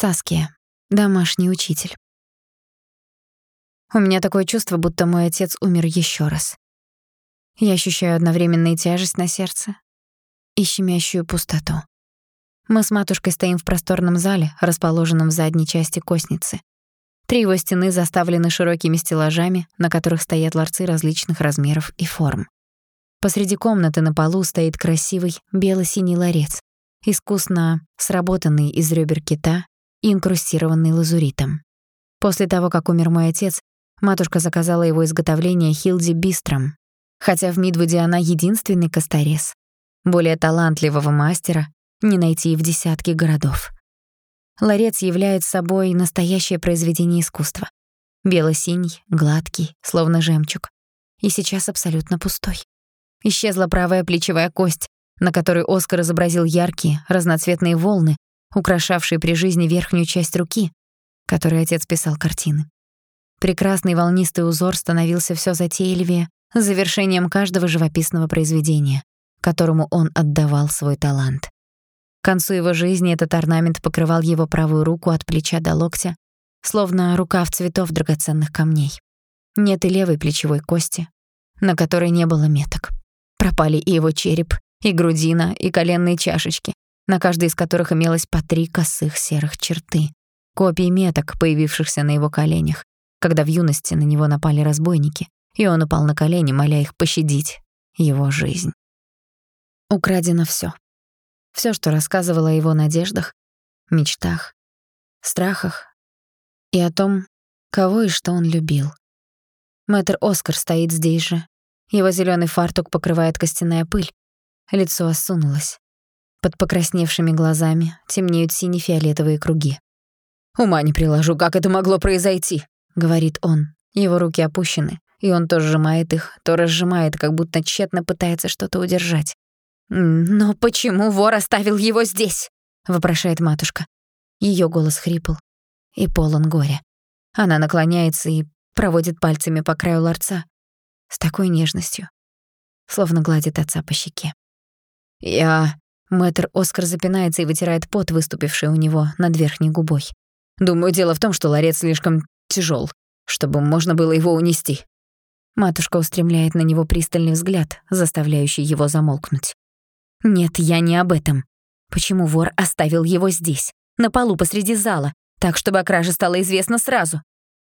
Саския, домашний учитель. У меня такое чувство, будто мой отец умер еще раз. Я ощущаю одновременно и тяжесть на сердце, и щемящую пустоту. Мы с матушкой стоим в просторном зале, расположенном в задней части косницы. Три его стены заставлены широкими стеллажами, на которых стоят ларцы различных размеров и форм. Посреди комнаты на полу стоит красивый бело-синий ларец, искусно сработанный из ребер кита инкрустированный лазуритом. После того, как умер мой отец, матушка заказала его изготовление Хилди Бистром, хотя в Мидвуде она единственный косторез. Более талантливого мастера не найти и в десятке городов. Ларец является собой настоящее произведение искусства. Бело-синий, гладкий, словно жемчуг. И сейчас абсолютно пустой. Исчезла правая плечевая кость, на которой Оскар изобразил яркие, разноцветные волны, украшавшие при жизни верхнюю часть руки, которой отец писал картины. Прекрасный волнистый узор становился все затейливее завершением каждого живописного произведения, которому он отдавал свой талант. К концу его жизни этот орнамент покрывал его правую руку от плеча до локтя, словно рукав цветов драгоценных камней. Нет и левой плечевой кости, на которой не было меток. Пропали и его череп, и грудина, и коленные чашечки, на каждой из которых имелось по три косых серых черты, копии меток, появившихся на его коленях, когда в юности на него напали разбойники, и он упал на колени, моля их пощадить его жизнь. Украдено всё. Всё, что рассказывало о его надеждах, мечтах, страхах и о том, кого и что он любил. Мэтр Оскар стоит здесь же. Его зелёный фартук покрывает костяная пыль. Лицо осунулось. Под покрасневшими глазами темнеют сине-фиолетовые круги. «Ума не приложу, как это могло произойти», — говорит он. Его руки опущены, и он то сжимает их, то разжимает, как будто тщетно пытается что-то удержать. «Но почему вор оставил его здесь?» — вопрошает матушка. Её голос хрипл и полон горя. Она наклоняется и проводит пальцами по краю ларца с такой нежностью, словно гладит отца по щеке. «Я...» — мэтр Оскар запинается и вытирает пот, выступивший у него над верхней губой. «Думаю, дело в том, что ларец слишком тяжёл, чтобы можно было его унести». Матушка устремляет на него пристальный взгляд, заставляющий его замолкнуть. Нет, я не об этом. Почему вор оставил его здесь, на полу посреди зала, так, чтобы о краже стало известно сразу?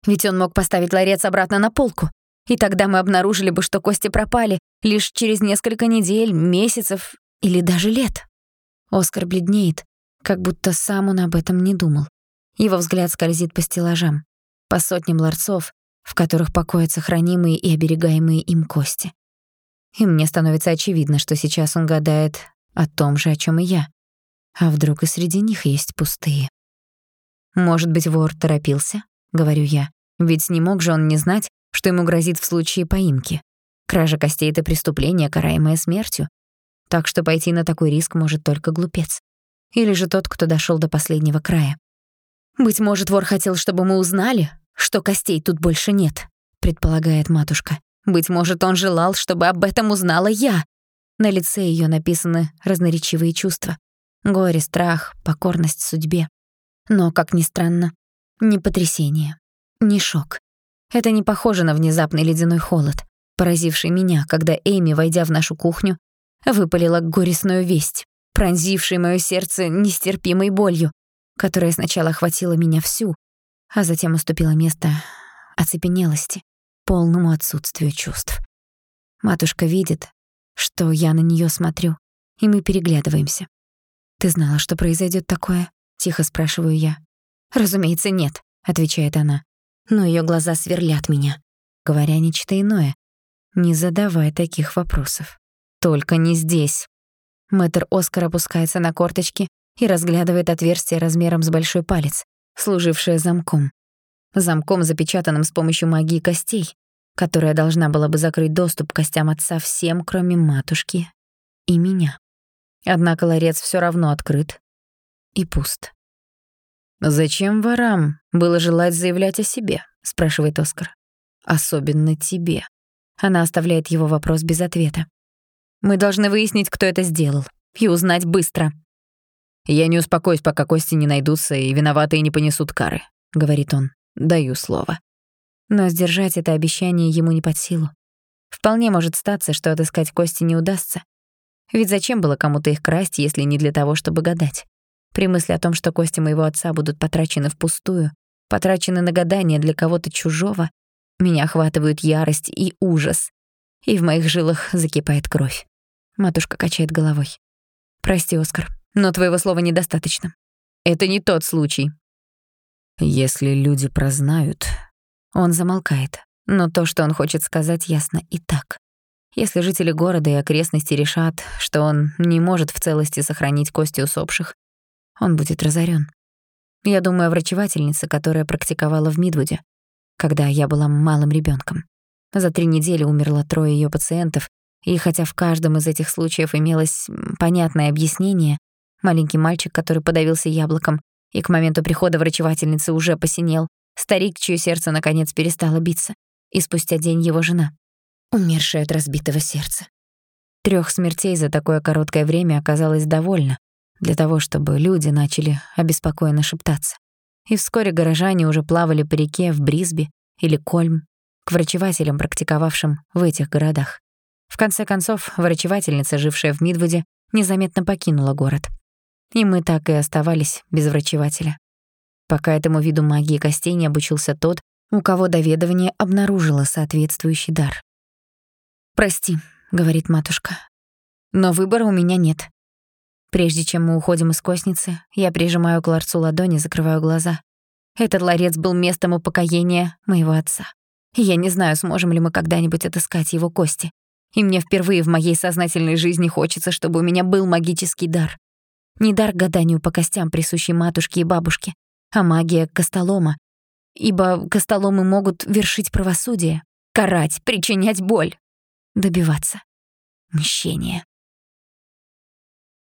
Ведь он мог поставить ларец обратно на полку, и тогда мы обнаружили бы, что кости пропали лишь через несколько недель, месяцев или даже лет. Оскар бледнеет, как будто сам он об этом не думал. Его взгляд скользит по стеллажам, по сотням ларцов, в которых покоятся хранимые и оберегаемые им кости. И мне становится очевидно, что сейчас он гадает о том же, о чем и я. А вдруг и среди них есть пустые? Может быть, вор торопился, говорю я. Ведь не мог же он не знать, что ему грозит в случае поимки. Кража костей — это преступление, караемое смертью. Так что пойти на такой риск может только глупец. Или же тот, кто дошел до последнего края. «Быть может, вор хотел, чтобы мы узнали, что костей тут больше нет», — предполагает матушка. Быть может, он желал, чтобы об этом узнала я. На лице её написаны разноречивые чувства. Горе, страх, покорность судьбе. Но, как ни странно, ни потрясение, ни шок. Это не похоже на внезапный ледяной холод, поразивший меня, когда Эйми, войдя в нашу кухню, выпалила горестную весть, пронзившей моё сердце нестерпимой болью, которая сначала охватила меня всю, а затем уступила место оцепенелости полному отсутствию чувств. Матушка видит, что я на неё смотрю, и мы переглядываемся. «Ты знала, что произойдёт такое?» — тихо спрашиваю я. «Разумеется, нет», — отвечает она. Но её глаза сверлят меня, говоря нечто иное. «Не задавай таких вопросов. Только не здесь». Мэтр Оскар опускается на корточки и разглядывает отверстие размером с большой палец, служившее замком. Замком, запечатанным с помощью магии костей, которая должна была бы закрыть доступ к костям отца всем, кроме матушки и меня. Однако ларец всё равно открыт и пуст. «Зачем ворам было желать заявлять о себе?» — спрашивает Оскар. «Особенно тебе». Она оставляет его вопрос без ответа. «Мы должны выяснить, кто это сделал, и узнать быстро». «Я не успокоюсь, пока кости не найдутся и виноватые не понесут кары», — говорит он. «Даю слово». Но сдержать это обещание ему не под силу. Вполне может статься, что отыскать кости не удастся. Ведь зачем было кому-то их красть, если не для того, чтобы гадать? При мысли о том, что кости моего отца будут потрачены впустую, потрачены на гадание для кого-то чужого, меня охватывают ярость и ужас. И в моих жилах закипает кровь. Матушка качает головой. «Прости, Оскар, но твоего слова недостаточно. Это не тот случай». «Если люди прознают...» Он замолкает, но то, что он хочет сказать, ясно и так. Если жители города и окрестности решат, что он не может в целости сохранить кости усопших, он будет разорен. Я думаю о врачевательнице, которая практиковала в Мидвуде, когда я была малым ребенком. За три недели умерло трое ее пациентов, и хотя в каждом из этих случаев имелось понятное объяснение, маленький мальчик, который подавился яблоком, и к моменту прихода врачевательницы уже посинел, старик, чье сердце наконец перестало биться, и спустя день его жена, умершая от разбитого сердца. Трёх смертей за такое короткое время оказалось довольно для того, чтобы люди начали обеспокоенно шептаться. И вскоре горожане уже плавали по реке в Брисби или Кольм к врачевателям, практиковавшим в этих городах. В конце концов, врачевательница, жившая в Мидвуде, незаметно покинула город. И мы так и оставались без врачевателя. Пока этому виду магии костей не обучился тот, у кого доведование обнаружило соответствующий дар. «Прости», — говорит матушка, — «но выбора у меня нет». Прежде чем мы уходим из косницы, я прижимаю к ларцу ладони, закрываю глаза. Этот ларец был местом упокоения моего отца. Я не знаю, сможем ли мы когда-нибудь отыскать его кости. И мне впервые в моей сознательной жизни хочется, чтобы у меня был магический дар. Не дар гаданию по костям, присущий матушке и бабушке, а магия костолома, ибо костоломы могут вершить правосудие, карать, причинять боль, добиваться мщения.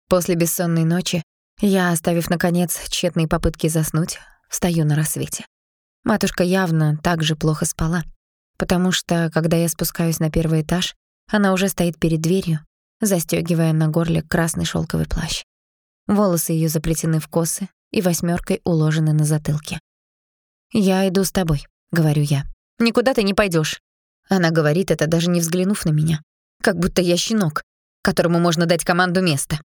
После бессонной ночи я, оставив, наконец, тщетные попытки заснуть, встаю на рассвете. Матушка явно так же плохо спала, потому что, когда я спускаюсь на первый этаж, она уже стоит перед дверью, застёгивая на горле красный шёлковый плащ. Волосы её заплетены в косы и восьмёркой уложены на затылке. «Я иду с тобой», — говорю я. «Никуда ты не пойдёшь». Она говорит это, даже не взглянув на меня. Как будто я щенок, которому можно дать команду места.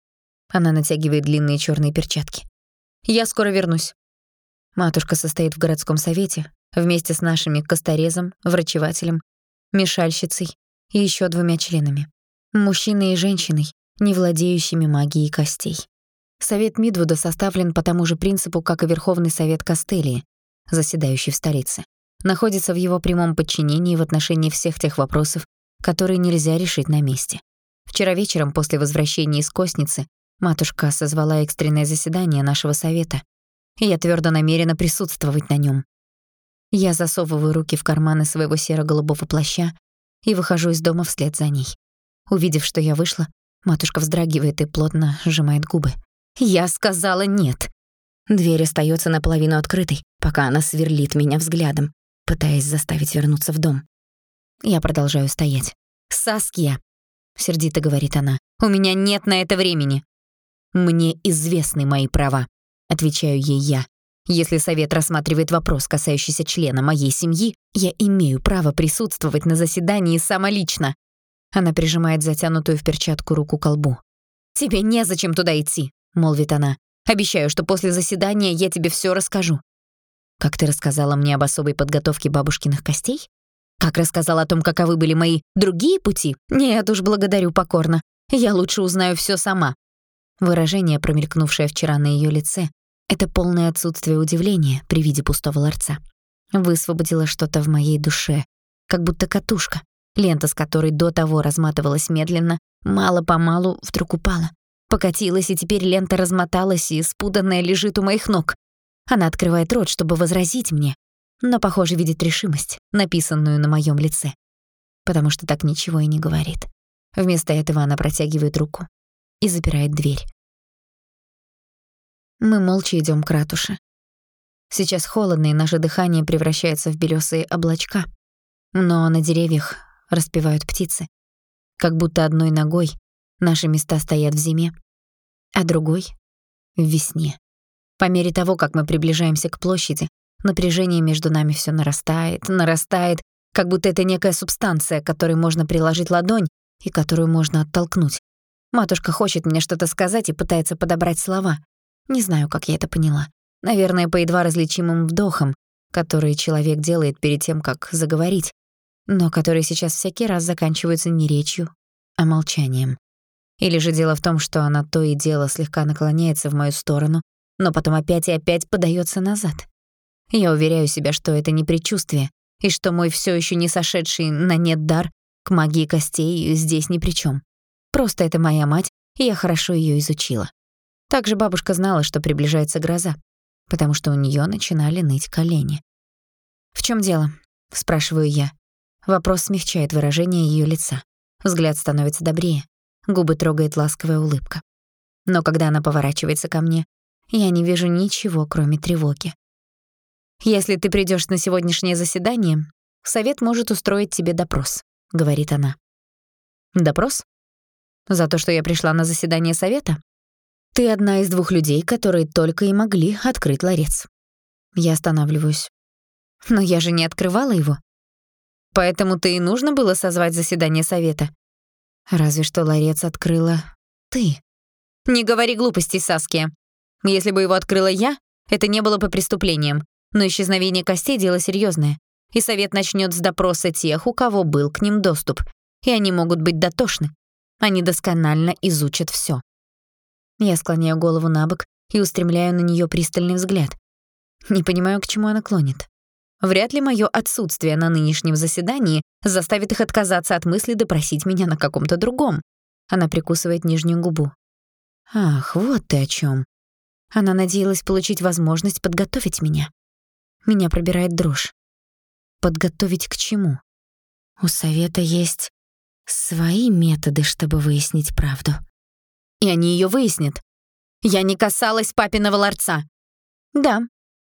Она натягивает длинные чёрные перчатки. «Я скоро вернусь». Матушка состоит в городском совете вместе с нашими косторезом, врачевателем, мешальщицей и ещё двумя членами. Мужчиной и женщиной, не владеющими магией костей. Совет Мидвуда составлен по тому же принципу, как и Верховный Совет Костелии, заседающий в столице, находится в его прямом подчинении в отношении всех тех вопросов, которые нельзя решить на месте. Вчера вечером после возвращения из Косницы матушка созвала экстренное заседание нашего совета, и я твёрдо намерена присутствовать на нём. Я засовываю руки в карманы своего серо-голубого плаща и выхожу из дома вслед за ней. Увидев, что я вышла, матушка вздрагивает и плотно сжимает губы. «Я сказала нет!» Дверь остаётся наполовину открытой, пока она сверлит меня взглядом, пытаясь заставить вернуться в дом. Я продолжаю стоять. «Саския!» — сердито говорит она. «У меня нет на это времени!» «Мне известны мои права», — отвечаю ей я. «Если совет рассматривает вопрос, касающийся члена моей семьи, я имею право присутствовать на заседании самолично». Она прижимает затянутую в перчатку руку к колбу. «Тебе незачем туда идти», — молвит она. Обещаю, что после заседания я тебе всё расскажу. Как ты рассказала мне об особой подготовке бабушкиных костей? Как рассказала о том, каковы были мои другие пути? Нет уж, благодарю покорно. Я лучше узнаю всё сама. Выражение, промелькнувшее вчера на её лице, это полное отсутствие удивления при виде пустого ларца. Высвободило что-то в моей душе, как будто катушка, лента с которой до того разматывалась медленно, мало-помалу вдруг упала. Покатилась, и теперь лента размоталась, и спуданная лежит у моих ног. Она открывает рот, чтобы возразить мне, но, похоже, видит решимость, написанную на моём лице. Потому что так ничего и не говорит. Вместо этого она протягивает руку и запирает дверь. Мы молча идём к ратуше. Сейчас холодно, и наше дыхание превращается в белёсые облачка. Но на деревьях распевают птицы. Как будто одной ногой Наши места стоят в зиме, а другой в весне. По мере того, как мы приближаемся к площади, напряжение между нами все нарастает, нарастает, как будто это некая субстанция, которой можно приложить ладонь и которую можно оттолкнуть. Матушка хочет мне что-то сказать и пытается подобрать слова. Не знаю, как я это поняла. Наверное, по едва различимым вдохам, которые человек делает перед тем, как заговорить, но которые сейчас всякий раз заканчиваются не речью, а молчанием. Или же дело в том, что она то и дело слегка наклоняется в мою сторону, но потом опять и опять подается назад. Я уверяю себя, что это не предчувствие, и что мой все еще не сошедший на нет дар к магии костей здесь ни при чем. Просто это моя мать, и я хорошо ее изучила. Также бабушка знала, что приближается гроза, потому что у нее начинали ныть колени. «В чем дело?» — спрашиваю я. Вопрос смягчает выражение ее лица. Взгляд становится добрее, губы трогает ласковая улыбка. Но когда она поворачивается ко мне, я не вижу ничего, кроме тревоги. «Если ты придешь на сегодняшнее заседание, совет может устроить тебе допрос», — говорит она. «Допрос? За то, что я пришла на заседание совета? Ты одна из двух людей, которые только и могли открыть ларец». Я останавливаюсь. «Но я же не открывала его. Поэтому-то и нужно было созвать заседание совета. Разве что ларец открыла ты. Не говори глупостей, Саския. Если бы его открыла я, это не было бы преступлением. Но исчезновение костей — дело серьезное, и совет начнет с допроса тех, у кого был к ним доступ. И они могут быть дотошны. Они досконально изучат все. Я склоняю голову на бок и устремляю на нее пристальный взгляд. Не понимаю, к чему она клонит. Вряд ли мое отсутствие на нынешнем заседании заставит их отказаться от мысли допросить меня на каком-то другом. Она прикусывает нижнюю губу. Ах, вот ты о чем. Она надеялась получить возможность подготовить меня. Меня пробирает дрожь. Подготовить к чему? У совета есть свои методы, чтобы выяснить правду. И они ее выяснят. Я не касалась папиного ларца. Да,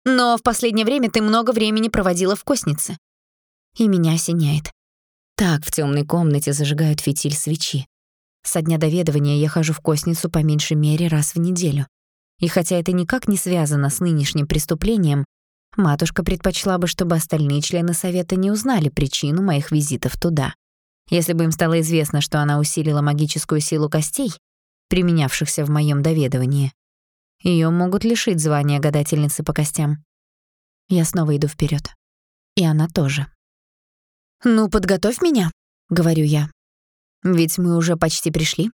но в последнее время ты много времени проводила в коснице. И меня осеняет. Так в темной комнате зажигают фитиль свечи. Со дня доведывания я хожу в косницу по меньшей мере раз в неделю. И хотя это никак не связано с нынешним преступлением, Матушка предпочла бы, чтобы остальные члены совета не узнали причину моих визитов туда. Если бы им стало известно, что она усилила магическую силу костей, применявшихся в моем доведовании, ее могут лишить звания гадательницы по костям. Я снова иду вперед, И она тоже. «Ну, подготовь меня», — говорю я. «Ведь мы уже почти пришли».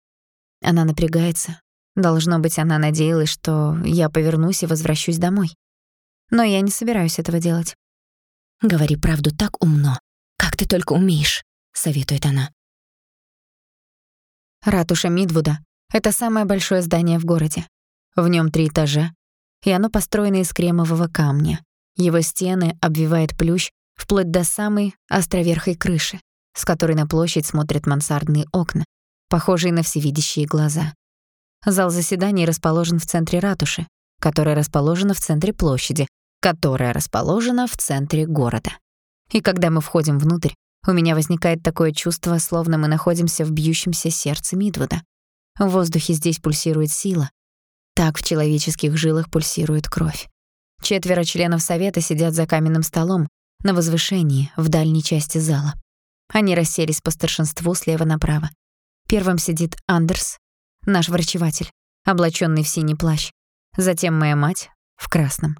Она напрягается. Должно быть, она надеялась, что я повернусь и возвращусь домой. Но я не собираюсь этого делать. «Говори правду так умно, как ты только умеешь», — советует она. Ратуша Мидвуда — это самое большое здание в городе. В нем три этажа, и оно построено из кремового камня. Его стены обвивает плющ вплоть до самой островерхой крыши, с которой на площадь смотрят мансардные окна, похожие на всевидящие глаза. Зал заседаний расположен в центре ратуши, которая расположена в центре площади, которая расположена в центре города. И когда мы входим внутрь, у меня возникает такое чувство, словно мы находимся в бьющемся сердце Мидвуда. В воздухе здесь пульсирует сила. Так в человеческих жилах пульсирует кровь. Четверо членов совета сидят за каменным столом на возвышении в дальней части зала. Они расселись по старшинству слева направо. Первым сидит Андерс, наш врачеватель, облачённый в синий плащ. Затем моя мать в красном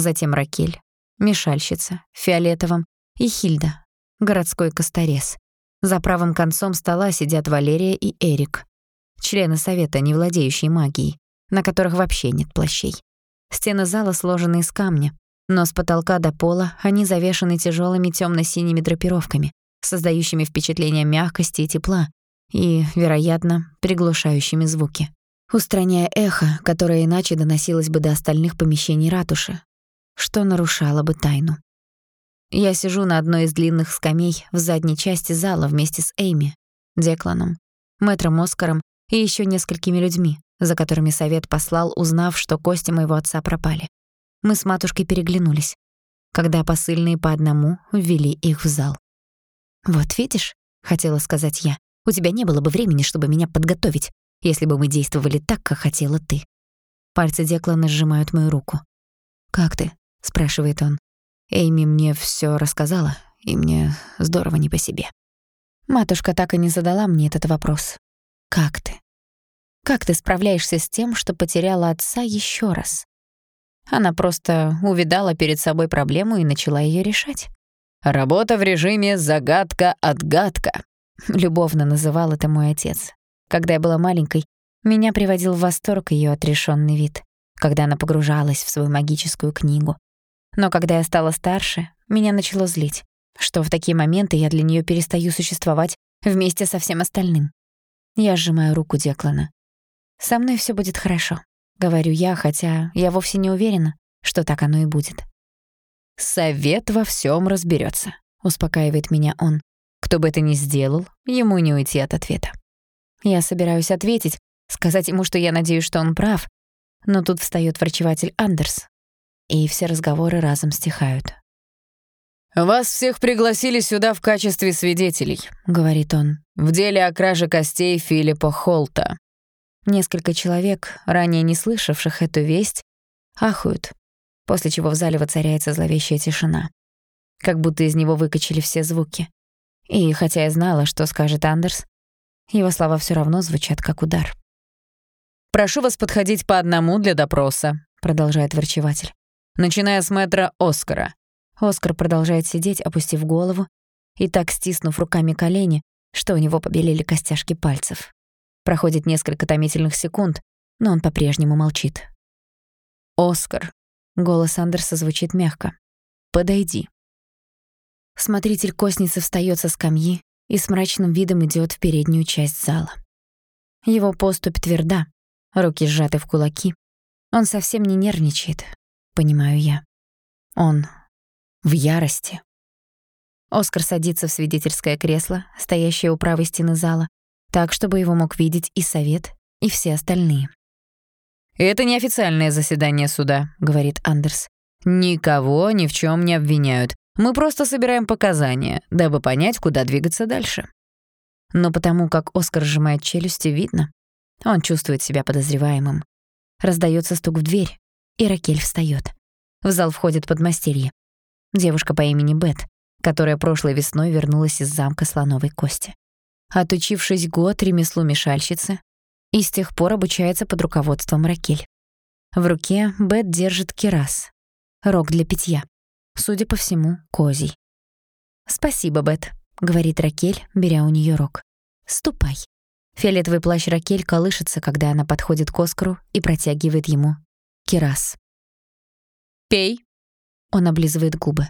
затем Ракель, Мешальщица, в фиолетовом, и Хильда, городской косторез. За правым концом стола сидят Валерия и Эрик, члены совета, не владеющие магией, на которых вообще нет плащей. Стены зала сложены из камня, но с потолка до пола они завешаны тяжелыми темно-синими драпировками, создающими впечатление мягкости и тепла, и, вероятно, приглушающими звуки, устраняя эхо, которое иначе доносилось бы до остальных помещений ратуши, что нарушало бы тайну. Я сижу на одной из длинных скамей в задней части зала вместе с Эйми, Декланом, мэтром Оскаром и еще несколькими людьми, за которыми совет послал, узнав, что кости моего отца пропали. Мы с матушкой переглянулись, когда посыльные по одному ввели их в зал. «Вот видишь», — хотела сказать я, «у тебя не было бы времени, чтобы меня подготовить, если бы мы действовали так, как хотела ты». Пальцы Деклана сжимают мою руку. «Как ты?» — спрашивает он. Эйми мне всё рассказала, и мне здорово не по себе. Матушка так и не задала мне этот вопрос. «Как ты? Как ты справляешься с тем, что потеряла отца ещё раз?» Она просто увидала перед собой проблему и начала её решать. «Работа в режиме «загадка-отгадка», — любовно называл это мой отец. Когда я была маленькой, меня приводил в восторг её отрешённый вид, когда она погружалась в свою магическую книгу. Но когда я стала старше, меня начало злить, что в такие моменты я для неё перестаю существовать вместе со всем остальным. Я сжимаю руку Деклана. «Со мной всё будет хорошо», — говорю я, хотя я вовсе не уверена, что так оно и будет. «Совет во всём разберётся», — успокаивает меня он. Кто бы это ни сделал, ему не уйти от ответа. Я собираюсь ответить, сказать ему, что я надеюсь, что он прав, но тут встаёт врачеватель Андерс, и все разговоры разом стихают. «Вас всех пригласили сюда в качестве свидетелей», — говорит он, «в деле о краже костей Филиппа Холта». Несколько человек, ранее не слышавших эту весть, ахают, после чего в зале воцаряется зловещая тишина. Как будто из него выкачали все звуки. И хотя я знала, что скажет Андерс, его слова все равно звучат как удар. «Прошу вас подходить по одному для допроса», — продолжает врачеватель. «Начиная с мэтра Оскара. Оскар продолжает сидеть, опустив голову и так стиснув руками колени, что у него побелели костяшки пальцев. Проходит несколько томительных секунд, но он по-прежнему молчит. «Оскар», — голос Андерса звучит мягко, — «подойди». Смотритель косницы встаёт со скамьи и с мрачным видом идёт в переднюю часть зала. Его поступь тверда, руки сжаты в кулаки. Он совсем не нервничает, понимаю я. Он в ярости. Оскар садится в свидетельское кресло, стоящее у правой стены зала, так, чтобы его мог видеть и совет, и все остальные. «Это неофициальное заседание суда», — говорит Андерс. «Никого ни в чем не обвиняют. Мы просто собираем показания, дабы понять, куда двигаться дальше». Но потому как Оскар сжимает челюсти, видно. Он чувствует себя подозреваемым. Раздается стук в дверь, и Ракель встает. В зал входит подмастерье. Девушка по имени Бет, которая прошлой весной вернулась из замка Слоновой Кости. Отучившись год ремеслу мешальщицы, и с тех пор обучается под руководством Ракель. В руке Бет держит кирас, рог для питья. Судя по всему, козий. «Спасибо, Бет», — говорит Ракель, беря у неё рог. «Ступай». Фиолетовый плащ Ракель колышется, когда она подходит к Оскару и протягивает ему кирас. «Пей», он облизывает губы.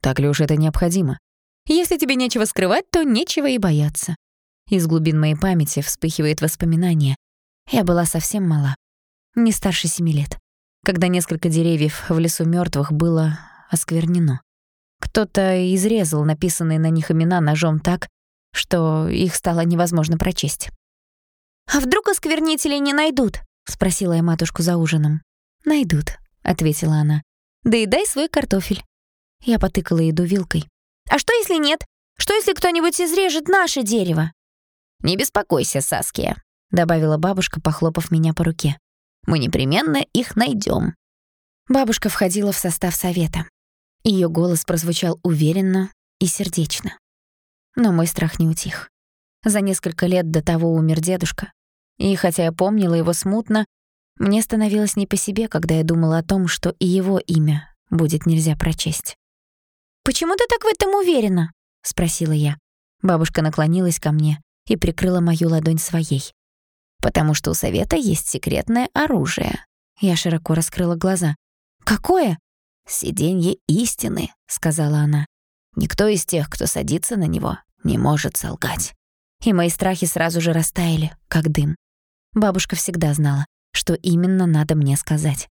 Так ли уж это необходимо? Если тебе нечего скрывать, то нечего и бояться. Из глубин моей памяти вспыхивает воспоминание. Я была совсем мала. Не старше семи лет. Когда несколько деревьев в лесу мёртвых было осквернено. Кто-то изрезал написанные на них имена ножом так, что их стало невозможно прочесть. «А вдруг осквернителей не найдут?» — спросила я матушку за ужином. «Найдут», — ответила она. Да и дай свой картофель». Я потыкала еду вилкой. «А что, если нет? Что, если кто-нибудь изрежет наше дерево?» «Не беспокойся, Саския», — добавила бабушка, похлопав меня по руке. «Мы непременно их найдем. Бабушка входила в состав совета. Ее голос прозвучал уверенно и сердечно. Но мой страх не утих. За несколько лет до того умер дедушка. И хотя я помнила его смутно, мне становилось не по себе, когда я думала о том, что и его имя будет нельзя прочесть. «Почему ты так в этом уверена?» — спросила я. Бабушка наклонилась ко мне и прикрыла мою ладонь своей. «Потому что у совета есть секретное оружие». Я широко раскрыла глаза. «Какое?» «Сиденье истины», — сказала она. «Никто из тех, кто садится на него, не может солгать». И мои страхи сразу же растаяли, как дым. Бабушка всегда знала, что именно надо мне сказать.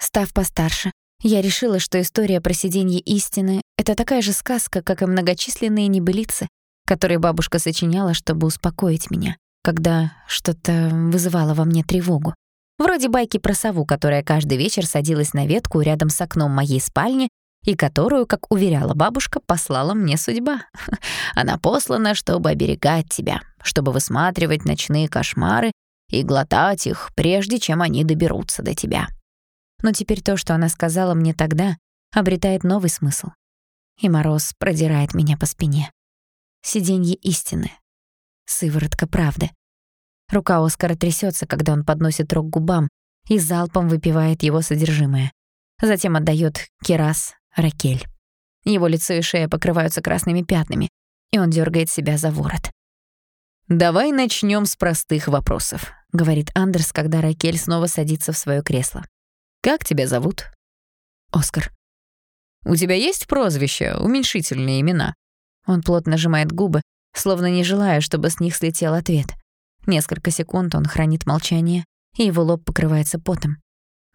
Став постарше, я решила, что история про сиденье истины — это такая же сказка, как и многочисленные небылицы, которые бабушка сочиняла, чтобы успокоить меня, когда что-то вызывало во мне тревогу. Вроде байки про сову, которая каждый вечер садилась на ветку рядом с окном моей спальни и которую, как уверяла бабушка, послала мне судьба. Она послана, чтобы оберегать тебя, чтобы высматривать ночные кошмары и глотать их, прежде чем они доберутся до тебя. Но теперь то, что она сказала мне тогда, обретает новый смысл. И мороз продирает меня по спине. Сиденье истины. Сыворотка правды. Рука Оскара трясется, когда он подносит рог к губам и залпом выпивает его содержимое. Затем отдает Керас Ракель. Его лицо и шея покрываются красными пятнами, и он дергает себя за ворот. «Давай начнем с простых вопросов», — говорит Андерс, когда Ракель снова садится в свое кресло. «Как тебя зовут?» «Оскар». «У тебя есть прозвище, уменьшительные имена?» Он плотно сжимает губы, словно не желая, чтобы с них слетел ответ. Несколько секунд он хранит молчание, и его лоб покрывается потом.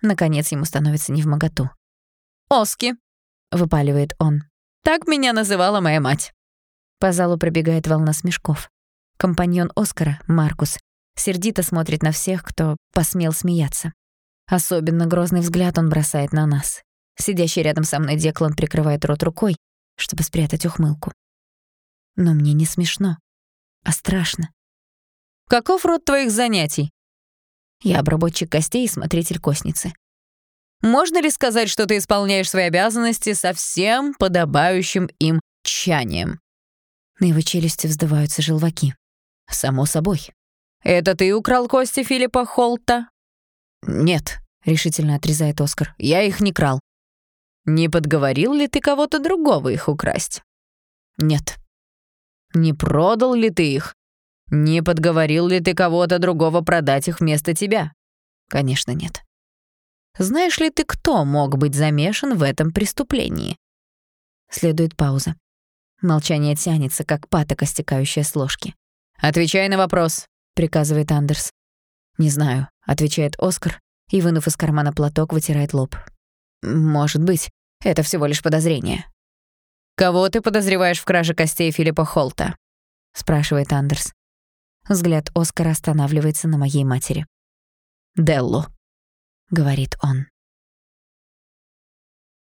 Наконец ему становится невмоготу. «Оски», — выпаливает он. «Так меня называла моя мать». По залу пробегает волна смешков. Компаньон Оскара, Маркус, сердито смотрит на всех, кто посмел смеяться. Особенно грозный взгляд он бросает на нас. Сидящий рядом со мной Деклан прикрывает рот рукой, чтобы спрятать ухмылку. Но мне не смешно, а страшно. «Каков род твоих занятий?» Я обработчик костей и смотритель костницы. «Можно ли сказать, что ты исполняешь свои обязанности со всем подобающим им тщанием?» На его челюсти вздуваются желваки. «Само собой. Это ты украл кости Филиппа Холта?» «Нет», — решительно отрезает Оскар. «Я их не крал». «Не подговорил ли ты кого-то другого их украсть?» «Нет». «Не продал ли ты их? Не подговорил ли ты кого-то другого продать их вместо тебя?» «Конечно, нет». «Знаешь ли ты, кто мог быть замешан в этом преступлении?» Следует пауза. Молчание тянется, как патока, стекающая с ложки. «Отвечай на вопрос», — приказывает Андерс. «Не знаю», — отвечает Оскар и, вынув из кармана платок, вытирает лоб. «Может быть, это всего лишь подозрение». «Кого ты подозреваешь в краже костей Филиппа Холта?» — спрашивает Андерс. Взгляд Оскара останавливается на моей матери. «Деллу», — говорит он.